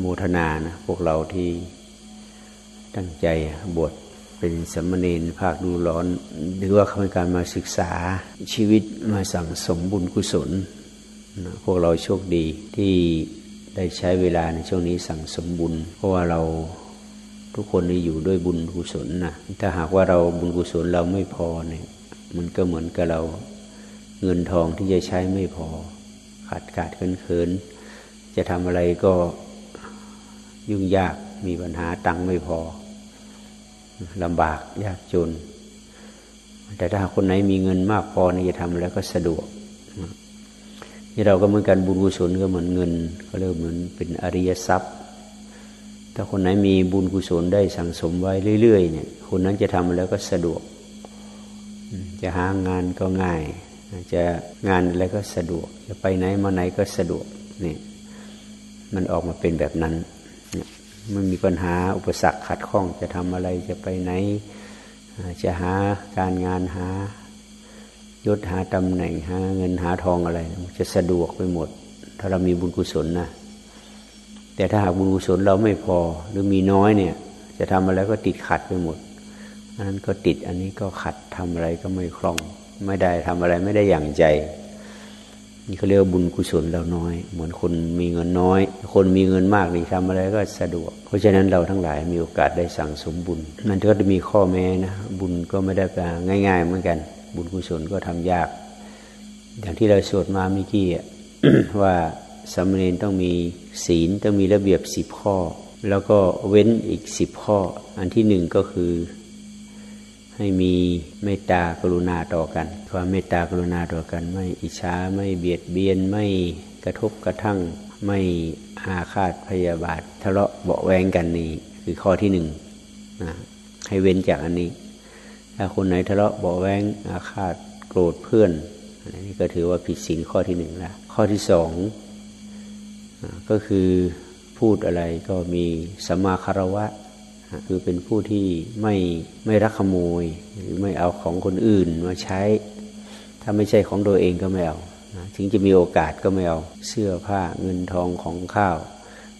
โมทนานะพวกเราที่ตั้งใจบวชเป็นสมณีนภาคดูร้อนหรือว่าเขาเป็นการมาศึกษาชีวิตมาสั่งสมบุญกุศลนะพวกเราโชคดีที่ได้ใช้เวลาในช่วงนี้สั่งสมบุญ เพราะว่าเราทุกคนได้อยู่ด้วยบุญกุศลนะถ้าหากว่าเราบุญกุศลเราไม่พอเนี่ยมันก็เหมือนกับเราเงินทองที่จะใช้ไม่พอ ขาดขาดเขินเขินจะทำอะไรก็ ยุ่งยากมีปัญหาตังค์ไม่พอลำบากยากจน แต่ถ้าคนไหนมีเงินมากพอนี่จะทำแล้วก็สะดวกนี่เราก็เหมือนกันบุญกุศลก็เหมือนเงิน ก็เรียกเหมือนเป็นอริยทรัพย์ ถ้าคนไหนมีบุญกุศลได้สั่งสมไว้เรื่อยๆเนี่ย คนนั้นจะทำแล้วก็สะดวก จะหางานก็ง่าย จะงานอะไรก็สะดวก จะไปไหนมาไหนก็สะดวกนี่มันออกมาเป็นแบบนั้น มันมีปัญหาอุปสรรคขัดข้องจะทำอะไรจะไปไหน จะหาการงานหายศหาตำแหน่งหาเงินหาทองอะไร จะสะดวกไปหมด ถ้าเรามีบุญกุศลนะแต่ถ้าหากบุญกุศลเราไม่พอหรือมีน้อยเนี่ย จะทำอะไรก็ติดขัดไปหมดอันนั้นก็ติดอันนี้ก็ขัดทำอะไรก็ไม่คล่อง ไม่ได้ทำอะไรไม่ได้อย่างใจ นี่เขาเรียกว่าบุญกุศลเราน้อย เหมือนคนมีเงินน้อย คนมีเงินมากนี่ทำอะไรก็สะดวก เพราะฉะนั้นเราทั้งหลายมีโอกาสได้สั่งสมบุญ มันก็จะมีข้อแม้นะ บุญก็ไม่ได้ปง่าย ๆ เหมือนกัน บุญกุศลก็ทำยาก อย่างที่เราสวดมาเมื่อกี้ว่าสามเณรต้องมีศีลต้องมีระเบียบสิบข้อ แล้วก็เว้นอีกสิบข้อ อันที่หนึ่งก็คือ ให้มีเมตตากรุณาต่อกัน ความเมตตากรุณาต่อกัน ไม่อิจฉาไม่เบียดเบียนไม่กระทบกระทั่ง ไม่อาฆาตพยาบาททะเลาะเบาแวงกันนี่คือข้อที่หนึ่งนะให้เว้นจากอันนี้ ถ้าคนไหนทะเลาะเบาแวงอาฆาตโกรธเพื่อนอันนี้ก็ถือว่าผิดศีลข้อที่หนึ่งแล้วข้อที่สองก็คือพูดอะไรก็มีสัมมาคารวะ คือเป็นผู้ที่ไม่ไม่รักขโมย หรือไม่เอาของคนอื่นมาใช้ ถ้าไม่ใช่ของตัวเองก็ไม่เอาถึงจะมีโอกาสก็ไม่เอาเสื้อผ้าเงินทองของข้าว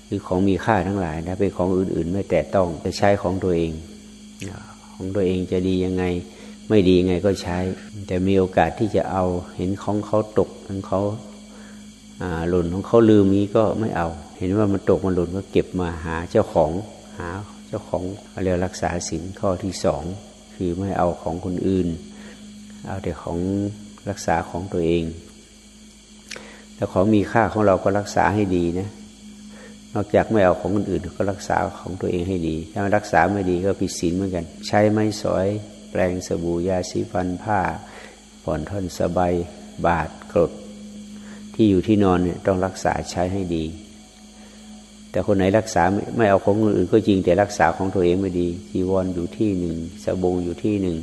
หรือของมีค่าทั้งหลายนะเป็นของอื่นๆ ไม่แต่ต้องจะใช้ของตัวเอง ของตัวเองจะดียังไง ไม่ดียังไงก็ใช้ แต่มีโอกาสที่จะเอาเห็นของเขาตกของเขาหล่นของเขาลืมนี้ก็ไม่เอา เห็นว่ามันตกมันหล่นก็เก็บมาหาเจ้าของหา จ้าของเรียกรักษาศีลข้อที่สองคือไม่เอาของคนอื่น เอาแต่ของรักษาของตัวเอง แต่ของมีค่าของเราก็รักษาให้ดีนะนอกจากไม่เอาของคนอื่นก็รักษาของตัวเองให้ดี ถ้ารักษาไม่ดีก็ผิดศีลเหมือนกัน ใช้ไม้สอย แปลงสบู่ยาสีฟันผ้า ผ่อนท่อนสบายบาดกรดที่อยู่ที่นอนเนี่ยต้องรักษาใช้ให้ดี แต่คนไหนรักษาไม่เอาของคนอื่นก็จริงแต่รักษาของตัวเองไม่ดีจีวรออยู่ที่หนึ่งสบงอยู่ที่หนึ่ง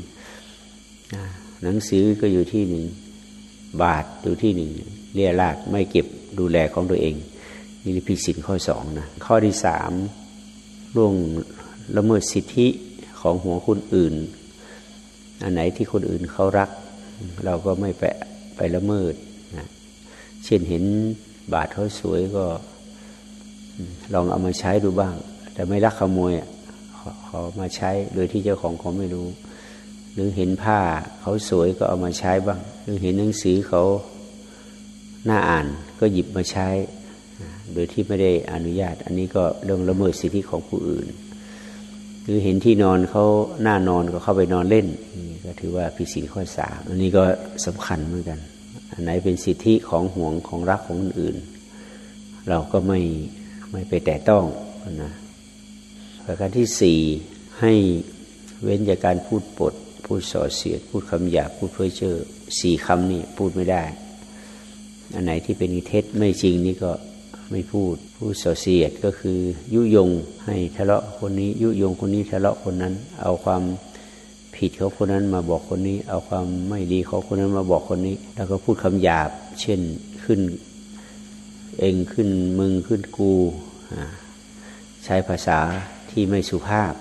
หนังสือก็อยู่ที่หนึ่งบาทอยู่ที่หนึ่งเรียราดไม่เก็บดูแลของตัวเอง นี่พิสิทธิ์ข้อสองนะข้อที่สามล่วงละเมิดสิทธิของหัวคนอื่น อันไหนที่คนอื่นเขารัก เราก็ไม่ไปไปละเมิดนะเช่นเห็นบาทเขาสวยก็ ลองเอามาใช้ดูบ้าง แต่ไม่รักขโมยเขามาใช้โดยที่เจ้าของเขาไม่รู้ หรือเห็นผ้าเขาสวยก็เอามาใช้บ้าง หรือเห็นหนังสือเขาหน้าอ่านก็หยิบมาใช้ โดยที่ไม่ได้อนุญาต อันนี้ก็เรื่องละเมิดสิทธิของผู้อื่น หรือเห็นที่นอนเขาหน้านอนก็เข้าไปนอนเล่นก็ถือว่าผิดศีลข้อสามอันนี้ก็สำคัญเหมือนกัน อันไหนเป็นสิทธิของห่วงของรักของอื่น เราก็ไม่ ไม่ไปแตะต้องนะประการที่สี่ให้เว้นจากการพูดปด พูดส่อเสียด พูดคำหยาบพูดเพ้อเจ้อสี่คำนี่พูดไม่ได้ อันไหนที่เป็นเท็จไม่จริงนี่ก็ไม่พูด พูดส่อเสียดก็คือ ยุยงให้ทะเลาะคนนี้ ยุยงคนนี้ทะเลาะคนนั้น เอาความผิดเขาคนนั้นมาบอกคนนี้ เอาความไม่ดีเขาคนนั้นมาบอกคนนี้ แล้วก็พูดคำหยาบ เช่นขึ้น เองขึ้นมึงขึ้นกู ใช้ภาษาที่ไม่สุภาพ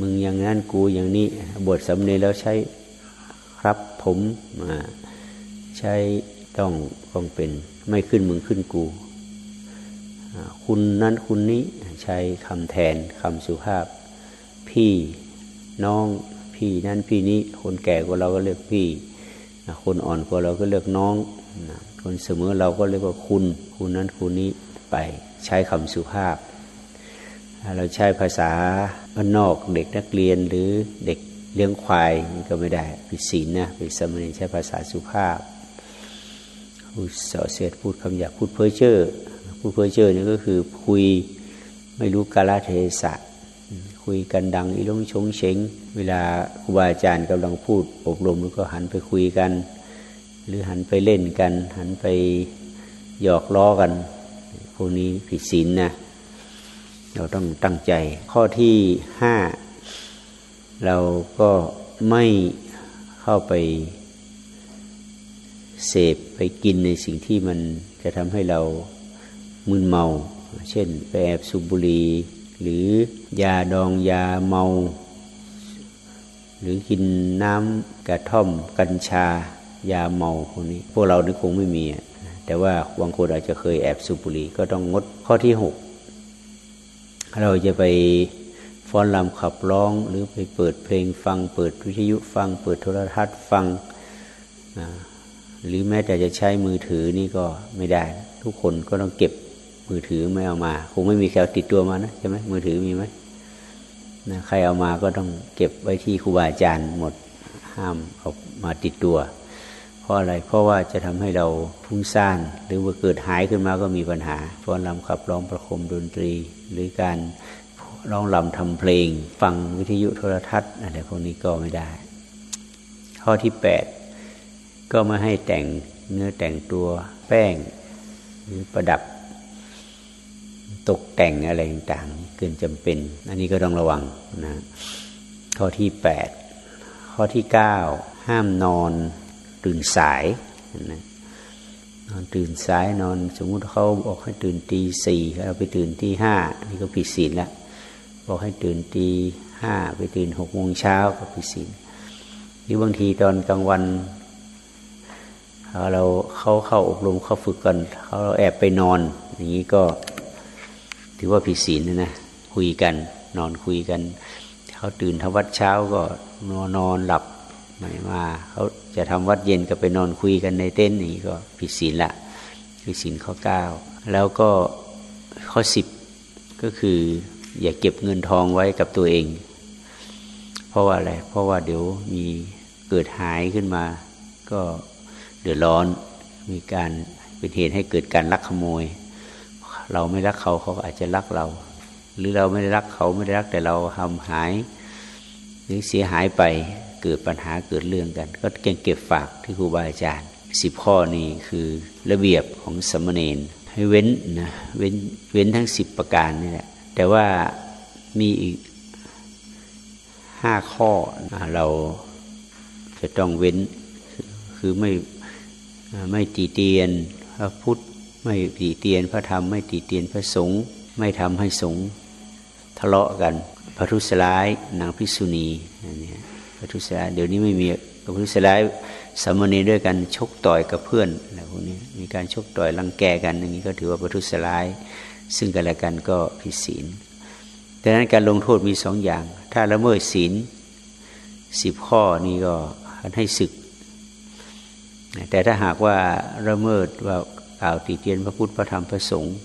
มึงอย่างนั้นกูอย่างนี้ บทสำเนียงแล้วใช้ครับผมใช้ต้องต้องเป็น ไม่ขึ้นมึงขึ้นกูคุณนั้นคุณนี้ใช้คำแทนคำสุภาพ พี่น้องพี่นั้นพี่นี้ คนแก่กว่าเราก็เรียกพี่ คนอ่อนกว่าเราก็เรียกน้องคนเสมอเราก็เรียกว่าคุณ คุณนั้นคุณนี้ไป ใช้คำสุภาพ เราใช้ภาษาบ้านนอกเด็กนักเรียนหรือเด็กเลี้ยงควายนี่ก็ไม่ได้ผิดศีลนะเป็นสมณีใช้ภาษาสุภาพพูดเสาเสียดพูดคำหยาพูดเพ้อเจ้อพูดเพ้อเจ้อนี่ก็คือคุยไม่รู้กาลเทศะคุยกันดังอีลงชงเชงเวลาครูบาอาจารย์กำลังพูดอบรมแล้วก็หันไปคุยกัน หรือหันไปเล่นกัน หันไปหยอกล้อกัน พวกนี้ผิดศีลนนะเราต้องตั้งใจ ข้อที่ห้าเราก็ไม่เข้าไปเสพไปกินในสิ่งที่มันจะทำให้เรามึนเมา เช่นไปแอบสูบบุหรี่หรือยาดองยาเมา หรือกินน้ำกระท่อม กัญชา ยาเมาพวกนี้ พวกเรานี่คงไม่มี แต่ว่าบางคนอาจจะเคยแอบสูบบุหรี่ก็ต้องงดข้อที่หกเราจะไปฟ้อนรำขับร้องหรือไปเปิดเพลงฟัง เปิดวิทยุฟัง เปิดโทรทัศน์ฟัง หรือแม้แต่จะใช้มือถือนี่ก็ไม่ได้ ทุกคนก็ต้องเก็บมือถือไม่เอามา คงไม่มีใครติดตัวมานะใช่ไหมมือถือมีไหมนะใครเอามาก็ต้องเก็บไว้ที่ครูบาอาจารย์หมดห้ามเอามาติดตัว เพราะอะไรเพราะว่าจะทำให้เราพุ่งซ่านหรือว่าเกิดหายขึ้นมาก็มีปัญหาฟ้อนรำขับร้องประคมดนตรี หรือการร้องลำทำเพลง ฟังวิทยุโทรทัศน์อะไรพวกนี้ก็ไม่ได้ ข้อที่แปดก็ไม่ให้แต่งเนื้อแต่งตัวแป้ง หรือประดับตกแต่งอะไรต่างๆเกินจำเป็น อันนี้ก็ต้องระวังนะข้อที่แปดข้อที่เก้าห้ามนอน ตื่นสายนะนอนตื่นสายนอน สมมุติเขาบอกให้ตื่นตีสี่เราไปตื่นตีห้านี่ก็ผิดศีลล้วบอกให้ตื่นตีห้าไปตื่นหกโมงเช้าก็ผิดศีลหรือบางทีตอนกลางวันเราเขาเข้าอบรมเขาฝึกกันเขาแอบไปนอน อย่างนี้ก็ถือว่าผิดศีลนะนะคุยกัน นอนคุยกัน เขาตื่นทวัดเช้าก็นอนนอนหลับไม่มาเขา จะทำวัดเย็นก็ไปนอนคุยกันในเต้นนี้ก็ผิดศีลละคือศีลข้อเก้าแล้วก็ข้อสิบก็คือ อย่าเก็บเงินทองไว้กับตัวเอง เพราะว่าอะไรเพราะว่าเดี๋ยวมีเกิดหายขึ้นมา ก็เดือดร้อนมีการเป็นเหตุให้เกิดการลักขโมย เราไม่รักเขาเขาอาจจะรักเรา หรือเราไม่ได้รักเขาไม่ได้รักแต่เราทำหาย หรือเสียหายไป เกิดปัญหาเกิดเรื่องกัน ก็เก่งเก็บฝากที่ครูบาอาจารย์สิบข้อนี้คือระเบียบของสมณเณรให้เว้นนะเว้นเว้นทั้งสิบประการนี่แหละแต่ว่ามีอีกห้าข้อเราจะต้องเว้นคือไม่ไม่ตีเตียนพระพุทธไม่ตีเตียนพระธรรมไม่ตีเตียนพระสงฆ์ไม่ทำให้สงฆ์ทะเลาะกันพระทุสลายนางพิษุณีนี่ พระทุสลายเดี๋ยวนี้ไม่มีพระทุสลายสามเณรด้วยกันชกต่อยกับเพื่อนอะไรพวกนี้มีการชกต่อยรังแกกันอย่างนี้ก็ถือว่าพระทุสลาย ซึ่งกันและกันก็ผิดศีลดังนั้นการลงโทษมีสองอย่าง ถ้าละเมิดศีลสิบข้อนี้ก็ให้ศึก แต่ถ้าหากว่าละเมิดว่ากล่าวติเตียนพระพุทธพระธรรมพระสงฆ์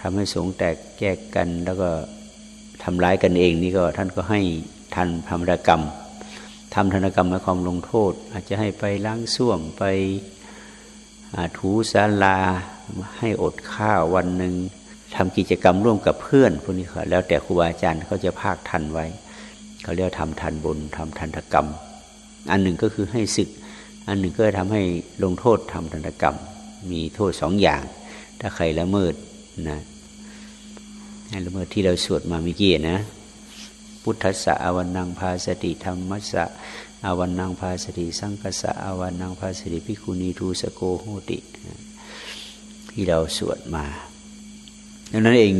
ทำให้สงฆ์แตกแยกกันแล้วก็ทำร้ายกันเองนี่ก็ท่านก็ให้ ทันธรรมกรรมทำธนกรรมหมายความลงโทษ อาจจะให้ไปล้างส้วมไปถูสาลาให้อดข้าววันหนึ่งทำกิจกรรมร่วมกับเพื่อนพวกนี้ค่ะแล้วแต่ครูบาอาจารย์เขาจะภาคทันไว้เขาเรียกทำทันบนทำทันตกรรม อันหนึ่งก็คือให้ศึก อันหนึ่งก็ทำให้ลงโทษทำทันกรรม มีโทษสองอย่าง ถ้าใครละเมิดนะให้ละเมิดที่เราสวดมาเมื่อกี้นะ พุทธะอวันนังพาสติธรรมัสสะอาวันนังพาสติสังกสะอาวันนังพาสติพิคุณีทูสโกโหติ ที่เราสวดมาดังนั้นเอง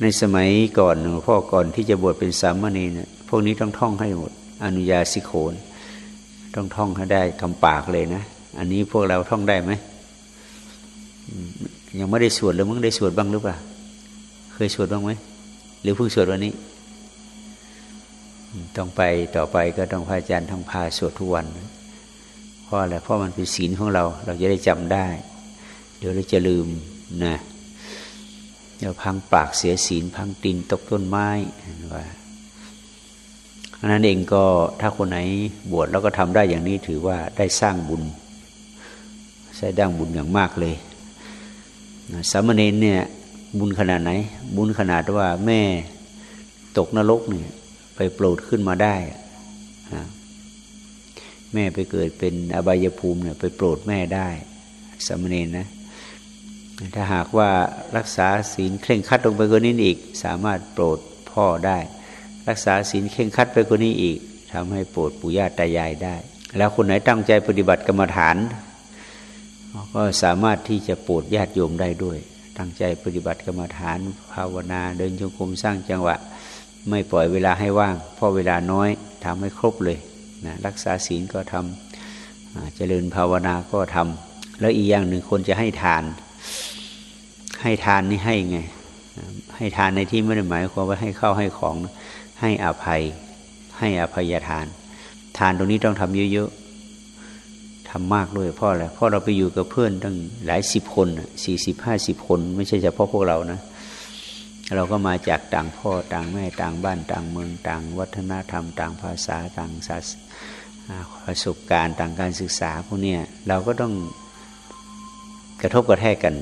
ในสมัยก่อนพ่อก่อนที่จะบวชเป็นสามเณรพวกนี้ต้องท่องให้หมด อนุญาสิโคนต้องท่องให้ได้คำปากเลยนะ อันนี้พวกเราท่องได้ไหมยังไม่ได้สวดเลยมึงได้สวดบ้างหรือเปล่า เคยสวดบ้างไหม หรือเพิ่งสวดวันนี้ ต้องไปต่อไปก็ต้องพระอาจารย์ต้งพาสวดทุกวัน เพราะอะไรเพราะมันเป็นศีลของเรา เราจะได้จำได้ เดี๋ยวเราจะลืมนะเดี๋ยวพังปากเสียศีลพังตีนตกต้นไม้ว่าอันนั้นเองก็ถ้าคนไหนบวชแล้วก็ทำได้อย่างนี้ถือว่าได้สร้างบุญใช้ดั้งบุญอย่างมากเลยสามเณรเนี่ยบุญขนาดไหน บุญขนาดว่าแม่ตกนรกเนี่ย ไปโปรดขึ้นมาได้แม่ไปเกิดเป็นอบายภูมิเนี่ยไปโปรดแม่ได้สมณรนะ ถ้าหากว่ารักษาศีลเคร่งคัดลงไปกว่านี้อีก สามารถโปรดพ่อได้ รักษาศีลเคร่งคัดไปกว่านี้อีกทำให้โปรดปู่ย่าตายายได้ แล้วคนไหนตั้งใจปฏิบัติกรรมฐาน ก็สามารถที่จะโปรดญาติโยมได้ด้วย ตั้งใจปฏิบัติกรรมฐาน ภาวนาเดินจงกรมสร้างจังหวะ ไม่ปล่อยเวลาให้ว่างเพราะเวลาน้อยทำให้ครบเลยนะรักษาศีลก็ทำเจริญภาวนาก็ทำแล้วอีกอย่างหนึ่งคนจะให้ทาน ให้ทานนี่ให้ไง ให้ทานในที่ไม่ได้หมายความว่าให้เข้าให้ของให้อภัย ให้อภัยทาน ทานตรงนี้ต้องทำเยอะๆทำมากด้วยเพราะอะไรเพราะเราไปอยู่กับเพื่อนตั้งหลายสิบคนสี่สิบห้าสิบคน ไม่ใช่เฉพาะพวกเรานะ เราก็มาจากต่างพ่อต่างแม่ต่างบ้านต่างเมืองต่าง วัฒนธรรม ต่างภาษาต่างศาสประสบการณ์ต่างการศึกษาพวกนี้เราก็ต้องกระทบกระแทกกัน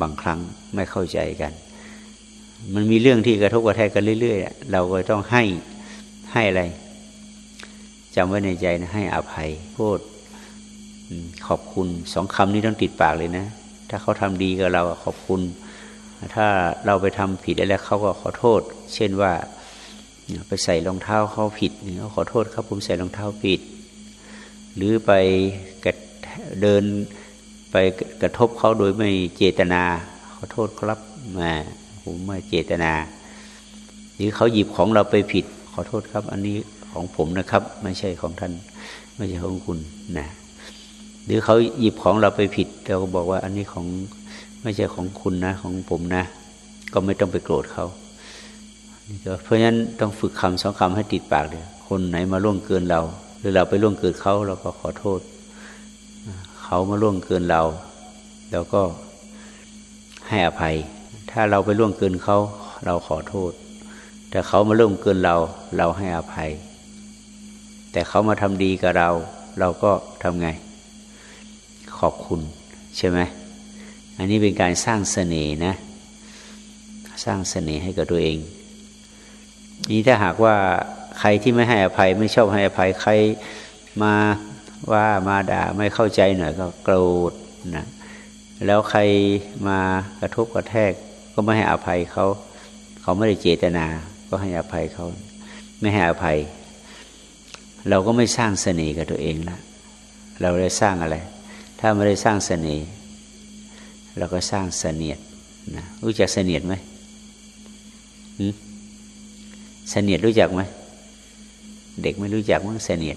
บางครั้งไม่เข้าใจกัน มันมีเรื่องที่กระทบกระแทกกันเรื่อยๆเราก็ต้องให้ให้อะไรจำไว้ในใจนะให้อภัยพูดขอบคุณสองคำนี้ต้องติดปากเลยนะ ถ้าเขาทำดีกับเราขอบคุณ ถ้าเราไปทำผิดอะไรเขาก็ขอโทษ เช่นว่าไปใส่รองเท้าเขาผิดเขาขอโทษครับผมใส่รองเท้าผิด หรือไปเดินไปกระทบเขาโดยไม่เจตนา ขอโทษครับมาผมไม่เจตนา หรือเขาหยิบของเราไปผิด ขอโทษครับ อันนี้ของผมนะครับ ไม่ใช่ของท่าน ไม่ใช่ของคุณนะหรือเขาหยิบของเราไปผิด เราก็บอกว่าอันนี้ของ ไม่ใช่ของคุณนะ ของผมนะ ก็ไม่ต้องไปโกรธเขาเพราะฉะนั้นต้องฝึกคำสองคำให้ติดปากเลยคนไหนมาล่วงเกินเรา หรือเราไปล่วงเกินเขาเราก็ขอโทษ เขามาล่วงเกินเราเราก็ให้อภัย ถ้าเราไปล่วงเกินเขาเราขอโทษ แต่เขามาล่วงเกินเรา เราให้อภัย แต่เขามาทำดีกับเรา เราก็ทำไง ขอบคุณใช่ไหม อันนี้เป็นการสร้างเสน่ห์นะ สร้างเสน่ห์ให้กับตัวเอง นี้ถ้าหากว่าใครที่ไม่ให้อภัยไม่ชอบให้อภัยใครมาว่ามาด่าไม่เข้าใจหน่อยก็โกรธนะแล้วใครมากระทบกระแทก ก็ไม่ให้อภัยเขาเขาไม่ได้เจตนา ก็ให้อภัยเขาไม่ให้อภัย เราก็ไม่สร้างเสน่ห์กับตัวเองละเราได้สร้างอะไร ถ้าไม่ได้สร้างเสน่ห์ เราก็สร้างเสนียดนะรู้จักเสนียดไหมเสนียดรู้จักไหมเด็กไม่รู้จักมั้งเสนียด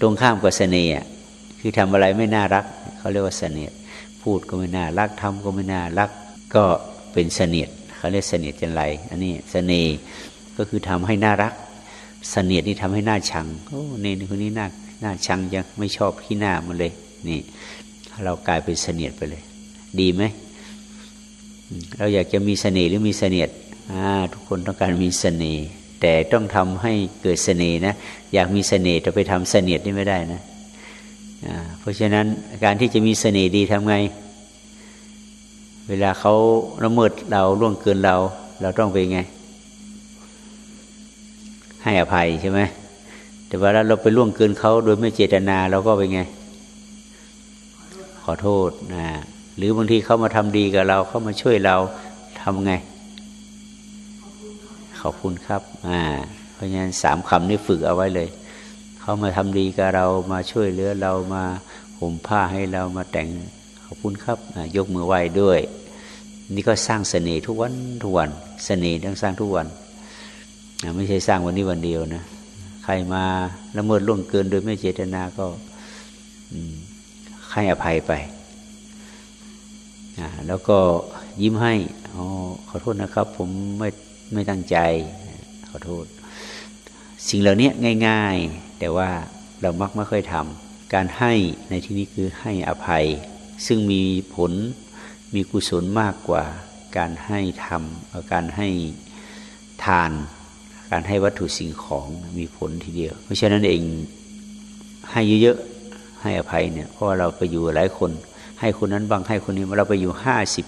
ตรงข้ามกับเสน่ห์คือทำอะไรไม่น่ารักเขาเรียกว่าเสน่ห์พูดก็ไม่น่ารักทำก็ไม่น่ารัก ก็เป็นเสน่ห์เขาเรียกเสน่ห์จันไรอันนี้เสน่ห์ก็คือทำให้น่ารักเสน่ห์นี่ทำให้น่าชังโอ้เนนคนนี้น่าน่าชังยังไม่ชอบขี้หน้ามันเลย นี่ เรากลายเป็นเสน่ห์ไปเลย ดีไหมเราอยากจะมีเสน่ห์หรือมีเสน่ห์ทุกคนต้องการมีเสน่ห์แต่ต้องทำให้เกิดเสน่ห์นะ อยากมีเสน่ห์จะไปทำเสน่ห์นี่ไม่ได้นะเพราะฉะนั้นการที่จะมีเสน่ห์ดีทำไง เวลาเขาละเมิดเราล่วงเกินเรา เราต้องเป็นไง ให้อภัยใช่ไหมแต่วลาเราไปล่วงเกินเขาโดยไม่เจตนาเราก็เป็นไง ขอโทษนะ หรือบางทีเขามาทำดีกับเราเขามาช่วยเราทำไง ขอบคุณครับ อ่า เพราะฉะนั้นสามคำนี้ฝึกเอาไว้เลย เขามาทำดีกับเรามาช่วยเหลือเรามาห่มผ้าให้เรามาแต่งขอบคุณครับยกมือไหว้ด้วย นี่ก็สร้างเสน่ห์ทุกวันทุกวัน เสน่ห์ต้องสร้างทุกวันไม่ใช่สร้างวันนี้วันเดียวนะใครมาละเมิดล่วงเกินโดยไม่เจตนาก็ให้อภัยไป แล้วก็ยิ้มให้อ๋อขอโทษนะครับ ผมไม่ไม่ตั้งใจ ขอโทษ สิ่งเหล่านี้ง่าย ๆ แต่ว่าเรามักไม่ค่อยทำการให้ในที่นี้คือให้อภัย ซึ่งมีผลมีกุศลมากกว่า การให้ทำการให้ทาน การให้วัตถุสิ่งของมีผลทีเดียว เพราะฉะนั้นเองให้เยอะๆให้อภัยเนี่ยเพราะเราไปอยู่หลายคน ให้คนนั้นบางให้คนนี้เราไปอยู่ห้าสิบ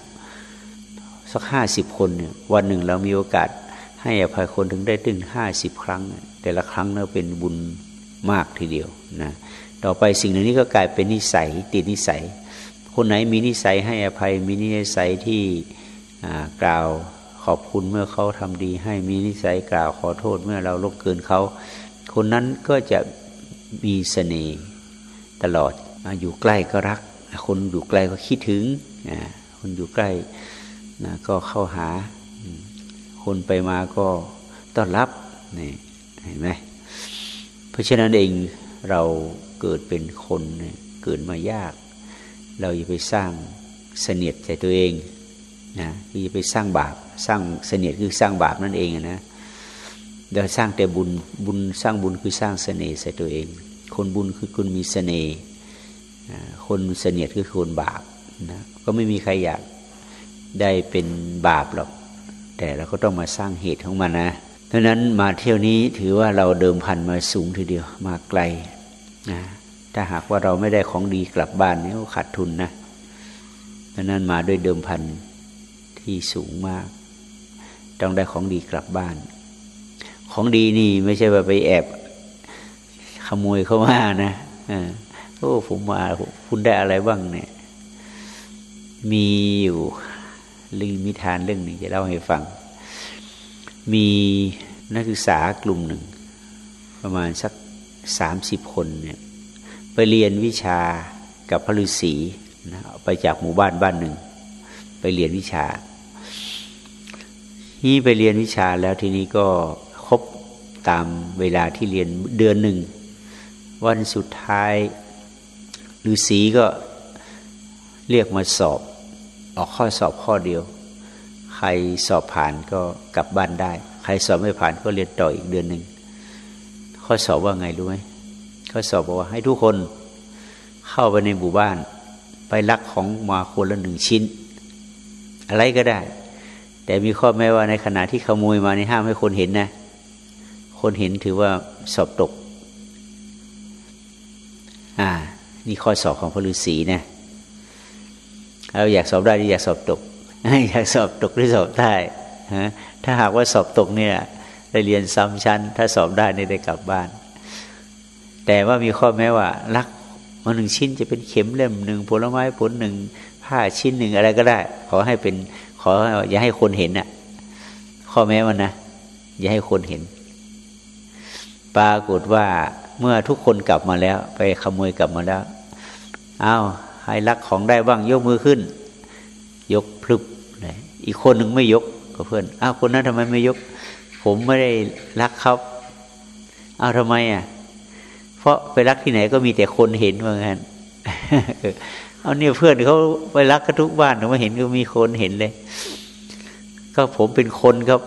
สักห้าสิบคนเนี่ยวันหนึ่งเรามีโอกาส ให้อภัยคนถึงได้ถึงห้าสิบครั้ง แต่ละครั้งเราเป็นบุญมากทีเดียวนะต่อไปสิ่งเหล่านี้ก็กลายเป็นนิสัยติดนิสัย คนไหนมีนิสัยให้อภัย มีนิสัยที่กล่าวขอบคุณเมื่อเขาทำดี ให้มีนิสัยกล่าวขอโทษเมื่อเราลบเกินเขา คนนั้นก็จะมีเสน่ห์ตลอดอยู่ใกล้ก็รัก คนอยู่ไกลก็คิดถึงคนอยู่ใกล้นะก็เข้าหา คนไปมาก็ต้อนรับนี่เห็นไหมเพราะฉะนั้นเองเราเกิดเป็นคนเกิดมายาก เราอย่าไปสร้างเสนียดใจตัวเองนะอย่าไปสร้างบาปสร้างเสนียดคือสร้างบาปนั่นเองนะเราสร้างแต่บุญบุญสร้างบุญคือสร้างเสน่ห์ใส่ตัวเอง คนบุญคือคนมีเสน่ห์ คนเสนียดคือคนบาปนะก็ไม่มีใครอยากได้เป็นบาปหรอก แต่เราก็ต้องมาสร้างเหตุของมันนะเพราะนั้นมาเที่ยวนี้ถือว่าเราเดิมพันมาสูงทีเดียวมาไกลนะถ้าหากว่าเราไม่ได้ของดีกลับบ้านนี่ก็ขาดทุนนะเพราะนั้นมาด้วยเดิมพันที่สูงมาก ต้องได้ของดีกลับบ้าน ของดีนี่ไม่ใช่ว่าไปแอบขโมยเข้ามานะ โอ้ผมมาคุณได้อะไรบ้างเนี่ย มีอยู่ลืมมิทานเรื่องหนึ่งจะเล่าให้ฟัง มีนักศึกษากลุ่มหนึ่ง ประมาณสักสามสิบคนเนี่ยไปเรียนวิชากับพระฤาษีนะไปจากหมู่บ้านบ้านหนึ่ง ไปเรียนวิชา นี่ไปเรียนวิชาแล้วทีนี้ก็ครบตามเวลาที่เรียนเดือนหนึ่ง วันสุดท้าย ฤาษีก็เรียกมาสอบ ออกข้อสอบข้อเดียว ใครสอบผ่านก็กลับบ้านได้ ใครสอบไม่ผ่านก็เรียนต่ออีกเดือนหนึ่งข้อสอบว่าไงรู้ไหมข้อสอบบอกว่าให้ทุกคนเข้าไปในหมู่บ้าน ไปลักของมาคนละหนึ่งชิ้น อะไรก็ได้ แต่มีข้อแม้ว่าในขณะที่ขโมยมาในห้ามให้คนเห็นนะ คนเห็นถือว่าสอบตก อ่า นี่ข้อสอบของพระฤาษีนะเราอยากสอบได้หรืออยากสอบตกอยากสอบตกหรือสอบได้ฮะถ้าหากว่าสอบตกเนี่ยได้เรียนซ้ำชั้น ถ้าสอบได้นี่ได้กลับบ้าน แต่ว่ามีข้อแม้ว่ารักมาหนึ่งชิ้นจะเป็นเข็มเล่มหนึ่งผลไม้ผลหนึ่งผ้าชิ้นหนึ่งอะไรก็ได้ ขอให้เป็นขออย่าให้คนเห็นน่ะ ข้อแม้มันนะอย่าให้คนเห็น ปรากฏว่า เมื่อทุกคนกลับมาแล้ว ไปขโมยกลับมาแล้วอ้าวใครรักของได้บ้างยกมือขึ้น ยกพลึบเลยอีกคนหนึ่งไม่ยกก็เพื่อนอ้าวคนนั้นทำไมไม่ยก ผมไม่ได้รักเขาอ้าวทำไมอะ เพราะไปรักที่ไหนก็มีแต่คนเห็นเหมือนกันเอาเนี่ยเพื่อนเขาไปรักกันทุกบ้านแต่มาเห็นก็มีคนเห็นเลย ก็ผมเป็นคนครับ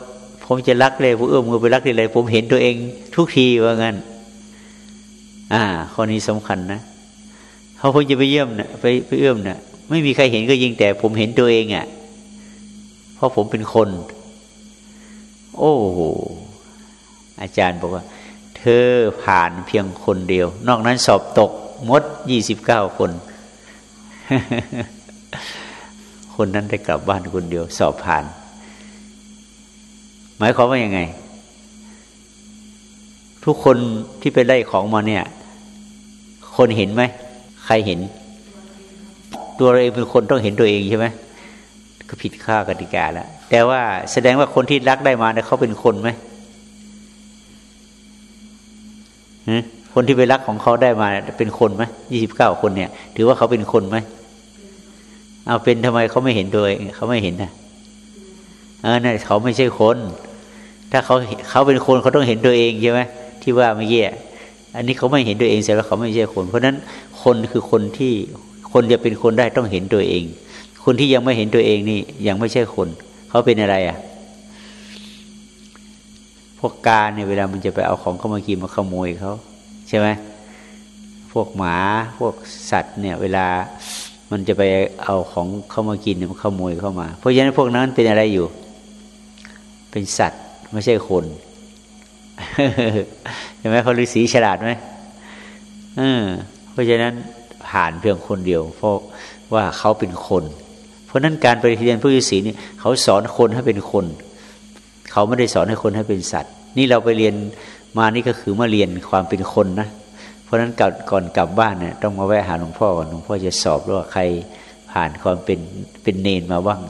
ผมจะรักเลยผมเอื้อมมือไปรักที่ไรผมเห็นตัวเองทุกทีว่างั้น อ่าข้อนี้สำคัญนะเขาผมจะไปเยี่ยมนะไปไปเอื้อมนะไม่มีใครเห็นก็ยิงแต่ผมเห็นตัวเองอะ่ะ เพราะผมเป็นคน โอ้โหอาจารย์บอกว่า เธอผ่านเพียงคนเดียว นอกนั้นสอบตกมดยี่สิบเก้าคน คนนั้นได้กลับบ้านคนเดียว สอบผ่าน หมายความว่ายังไง ทุกคนที่ไปได้ของมาเนี่ย คนเห็นไหมใครเห็น ตัวเราเองเป็นคนต้องเห็นตัวเองใช่ไหมก็ผิดค่ากติกาแล้วแต่ว่าแสดงว่าคนที่รักได้มาเนี่ยเขาเป็นคนไหมคนที่ไปรักของเขาได้มาเป็นคนไหมยี่สิบเก้าคนเนี่ย ถือว่าเขาเป็นคนไหมเอาเป็นทำไมเขาไม่เห็นตัวเองเขาไม่เห็นนะเออนี่ยเขาไม่ใช่คน ถ้าเขาเขาเป็นคนเขาต้องเห็นตัวเองใช่ไหมที่ว่าเมื่อกี้ อันนี้เขาไม่เห็นตัวเองเสร็จแล้วเขาไม่ใช่คน เพราะนั้นคนคือคนที่คนจะเป็นคนได้ต้องเห็นตัวเองคคนที่ยังไม่เห็นตัวเองนี่ยังไม่ใช่คน เขาเป็นอะไรอะ่ะพวกกาเนี่ยเวลามันจะไปเอาของเข้ามากินมาขโมยเขาใช่ไหมพวกหมาพวกสัตว์เนี่ย เวลามันจะไปเอาของเข้ามากินมันขโมยเข้ามา เพราะฉะนั้นพวกนั้นเป็นอะไรอยู่ เป็นสัตว์ไม่ใช่คน เห็นไหมเขาฤาษีฉลาดไหมเออเพราะฉะนั้นผ่านเพียงคนเดียว เพราะว่าเขาเป็นคน เพราะนั้นการไปเรียนผู้ฤาษีนี่เขาสอนคนให้เป็นคน เขาไม่ได้สอนให้คนให้เป็นสัตว์ นี่เราไปเรียนมานี่ก็คือมาเรียนความเป็นคนนะเพราะนั้นก่อนก่อนกลับบ้านเนี่ยต้องมาแวะหาหลวงพ่อก่อนหลวงพ่อจะสอบว่าใครผ่านความเป็นเป็นเนนมาบ้าง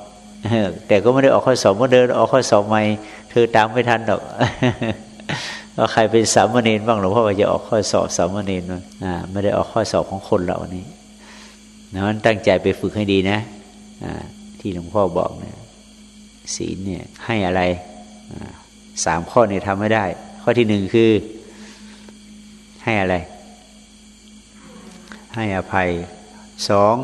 แต่ก็ไม่ได้ออกข้อสอบเมื่อเดินออกข้อสอบใหม่เธอตามไม่ทันหรอก ว่าใครเป็นสามเณรบ้างหลวงพ่อจะออกข้อสอบสามเณรมาอ่าไม่ได้ออกข้อสอบของคนเรานี้นั้นตั้งใจไปฝึกให้ดีนะอ่าที่หลวงพ่อบอกเนี่ยศีลเนี่ยให้อะไรสามข้อเนี่ยทำไม่ได้ ข้อที่หนึ่งคือ ให้อะไร ให้อภัยสอง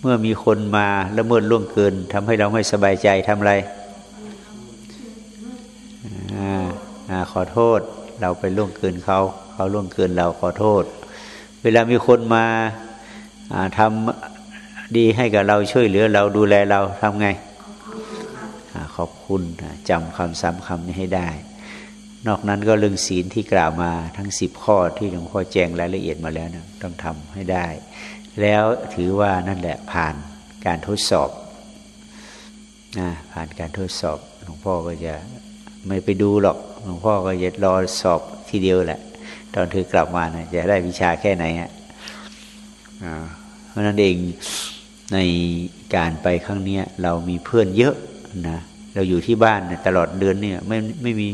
เมื่อมีคนมาละเมิดล่วงเกินทำให้เราไม่สบายใจทำอะไร ขอโทษ เราไปล่วงเกินเขาเขาล่วงเกินเราขอโทษ เวลามีคนมาทำดีให้กับเราช่วยเหลือเราดูแลเราทำไงขอบคุณจำคำซ้ำคำนี้ให้ได้ นอกนั้นก็เรื่องศีลที่กล่าวมาทั้งสิบข้อที่หลวงพ่อแจ้งรายละเอียดมาแล้วนะต้องทำให้ได้ แล้วถือว่านั่นแหละผ่านการทดสอบผ่านการทดสอบหลวงพ่อก็จะไม่ไปดูหรอก หลวงพ่อก็จะรอสอบทีเดียวแหละ ตอนเธอกลับมานะจะได้วิชาแค่ไหนฮะเพราะนั้นเองในการไปครั้งนี้เรามีเพื่อนเยอะนะเราอยู่ที่บ้านตลอดเดือนเนี่ยไม่ไม่มี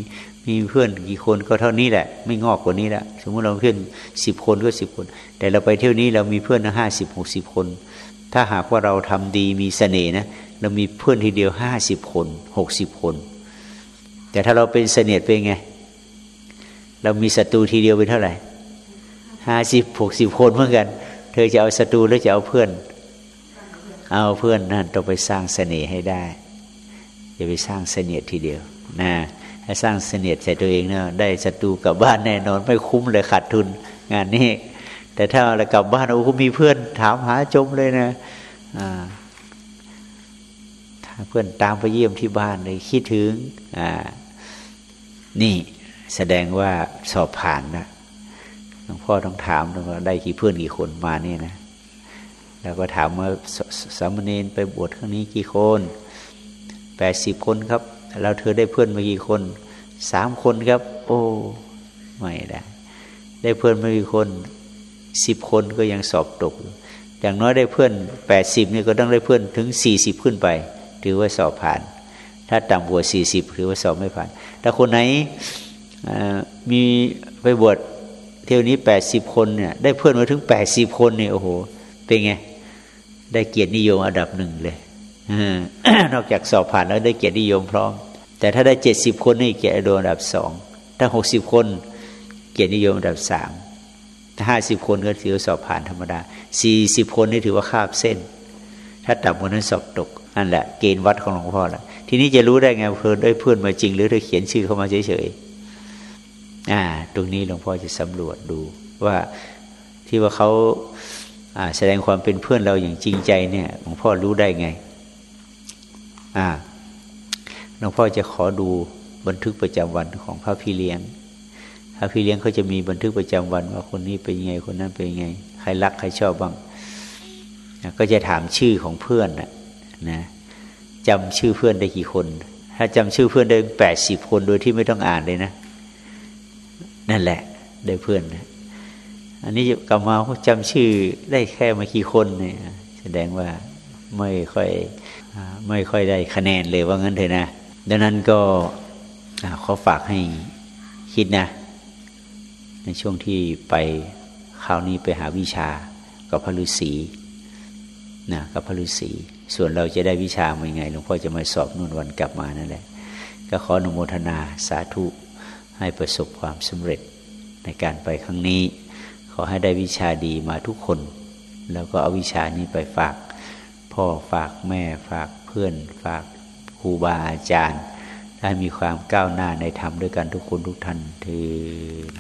มีเพื่อนกี่คนก็เท่านี้แหละ ไม่งอกกว่านี้ละสมมติเราเพื่อนสิบคนก็สิบคน แต่เราไปเที่ยวนี้เรามีเพื่อนห้าสิบหกสิบคน ถ้าหากว่าเราทำดีมีเสน่ห์นะเรามีเพื่อนทีเดียวห้าสิบคนหกสิบคน แต่ถ้าเราเป็นเสนียดเป็นไง เรามีศัตรูทีเดียวเป็นเท่าไหร่ห้าสิบหกสิบคนเหมือนกัน เธอจะเอาศัตรูหรือจะเอาเพื่อน เอาเพื่อนนั่นต้องไปสร้างเสน่ห์ให้ได้อย่าไปสร้างเสนียดทีเดียวนะถ้าสร้างเสนียดใส่ตัวเองเนะได้ศัตรูกลับบ้านแน่นอนไม่คุ้มเลยขาดทุนงานนี้ แต่ถ้าเรากลับบ้านโอ้ก็มีเพื่อนถามหาจมเลยนะอ่า เพื่อนตามไปเยี่ยมที่บ้านเลยคิดถึงอ่านี่แสดงว่าสอบผ่านนะหลวงพ่อต้องถามว่าได้กี่เพื่อนกี่คนมาเนี่ยนะ แล้วก็ถามว่าสามเณรไปบวชครั้งนี้กี่คนแปดสิบคนครับ แล้วเธอได้เพื่อนมากี่คนสามคนครับ โอ้ไม่ได้ ได้เพื่อนมากี่คนสิบคนก็ยังสอบตก อย่างน้อยได้เพื่อนแปดสิบนี่ก็ต้องได้เพื่อนถึงสี่สิบขึ้นไป ถือว่าสอบผ่าน ถ้าต่ำกว่าสี่สิบถือว่าสอบไม่ผ่านแต่คนไหนมีไปบวชเที่ยวนี้แปดสิบคนเนี่ยได้เพื่อนมาถึงแปดสิบคนเนี่ยโอ้โห เป็นไง ได้เกียรตินิยมอันดับหนึ่งเลยนอกจากสอบผ่านแล้วได้เกียรตินิยมพร้อม แต่ถ้าได้เจ็ดสิบคนนี่เกียรตินิยอันดับสองถ้าหกสิบคน เกียรตินิยมอันดับสามถ้าห้าสิบคนก็ถือว่าสอบผ่านธรรมดาสี่สิบคนนี่ถือว่าคาบเส้น ถ้าต่ำกว่านั้นสอบตก นั่นแหละเกณฑ์วัดของหลวงพ่อและทีนี้จะรู้ได้ไงเพื่อนได้เพื่อนมาจริง หรือเธอเขียนชื่อเข้ามาเฉยๆอ่า ตรงนี้หลวงพ่อจะสำรวจดูว่าที่ว่าเขาแสดงความเป็นเพื่อนเราอย่างจริงใจเนี่ยหลวงพ่อรู้ได้ไงอ่าหลวงพ่อจะขอดูบันทึกประจำวันของพระพี่เลี้ยงพระพี่เลี้ยงเขาจะมีบันทึกประจำวันว่าคนนี้เป็นยังไงคนนั้นเป็นยังไง ใครรักใครชอบบ้างก็จะถามชื่อของเพื่อนนะ นะจำชื่อเพื่อนได้กี่คน ถ้าจำชื่อเพื่อนได้แปดสิบคนโดยที่ไม่ต้องอ่านเลยนะ นั่นแหละ ได้เพื่อนนะอันนี้กลับมาจำชื่อได้แค่มากี่คนเนี่ยแสดงว่าไม่ค่อยไม่ค่อยได้คะแนนเลยว่างั้นเถอะนะ ดังนั้นก็เขาฝากให้คิดนะ ในช่วงที่ไปคราวนี้ไปหาวิชากับพระฤาษีนะกับพระฤาษี ส่วนเราจะได้วิชามายังไงหลวงพ่อจะมาสอบนู่นวันกลับมานั่นแหละ ก็ขออนุโมทนาสาธุให้ประสบความสำเร็จในการไปครั้งนี้ ขอให้ได้วิชาดีมาทุกคน แล้วก็เอาวิชานี้ไปฝาก พ่อฝากแม่ฝากเพื่อน ฝากครูบาอาจารย์ให้มีความก้าวหน้าในธรรมด้วยกันทุกคนทุกท่านเทอ